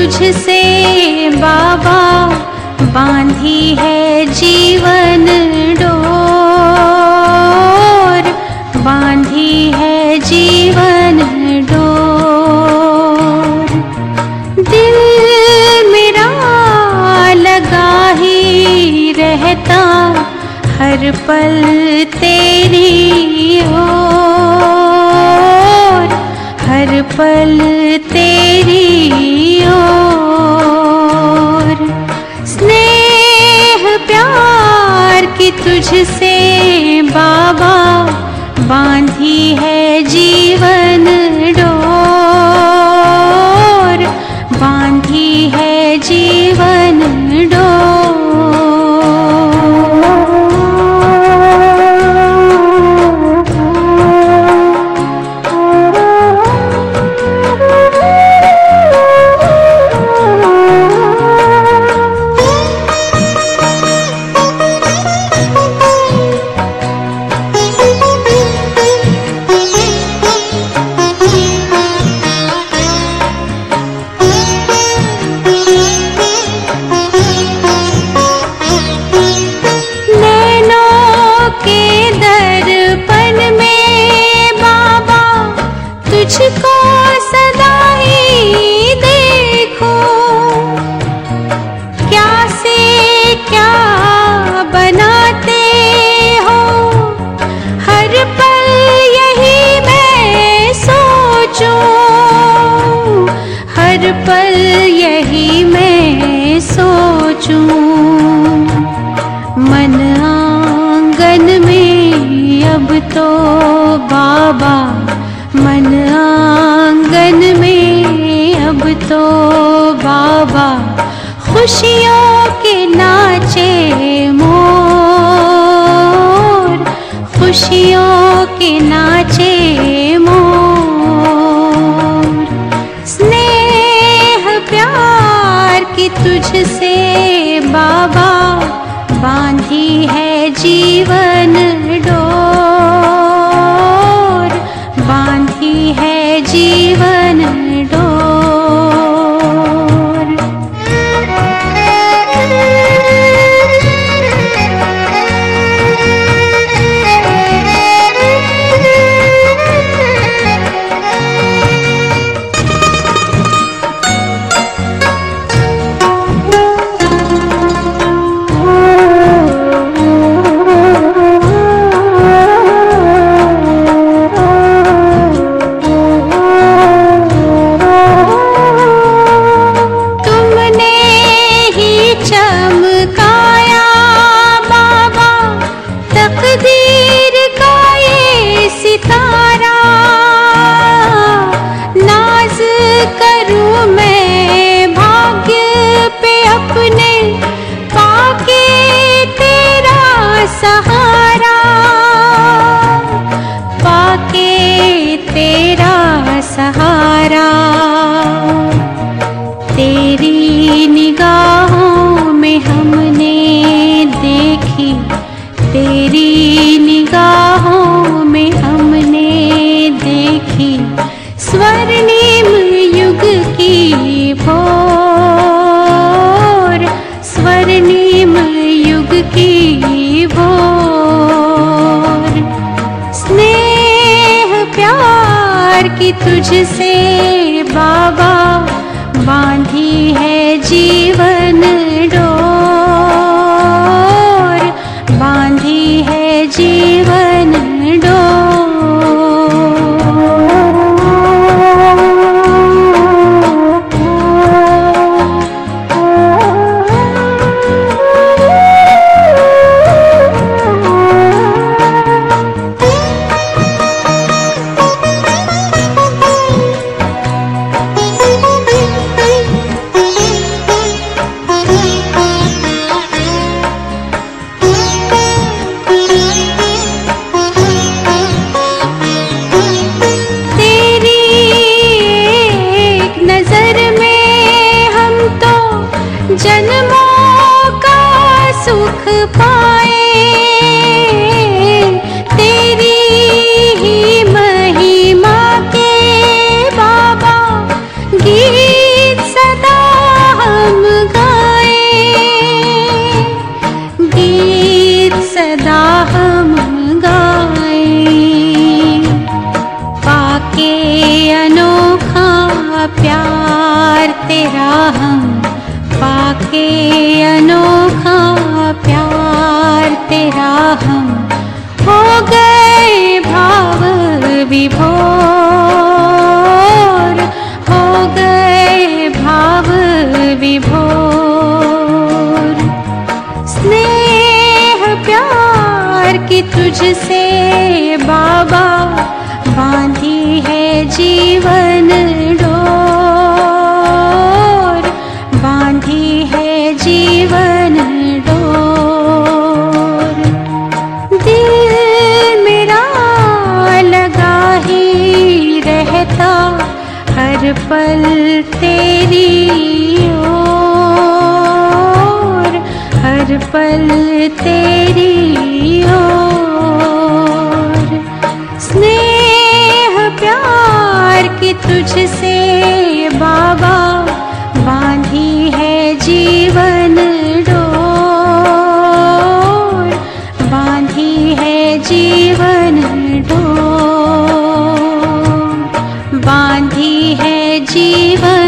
तुझसे बाबा बांधी है जीवन डोर, बांधी है जीवन डोर। दिल मेरा लगा ही रहता हर पल तेरी ओर, हर पल तेरी की तुझसे बाबा बांधी है सोचूं। मन आँगन में अब तो बाबा। मन आँगन में अब तो बाबा। खुशियों के नाचे मोर। खुशियों के नाचे जीव स्वर्णिम युग की भोर स्वर्णिम युग की भोर स्नेह प्यार की तुझसे बाबा बांधी है जीवन डोर सदा तुझसे बाबा बांधी है जीवन डोर। बांधी है जीवन डोर। दिल मेरा लगा ही रहता, हर पल तेरी ओर। हर पल तेरी ओर। तुझसे बाबा बांधी है जीवन डोर। बांधी है जीवन डोर। बांधी है जीवन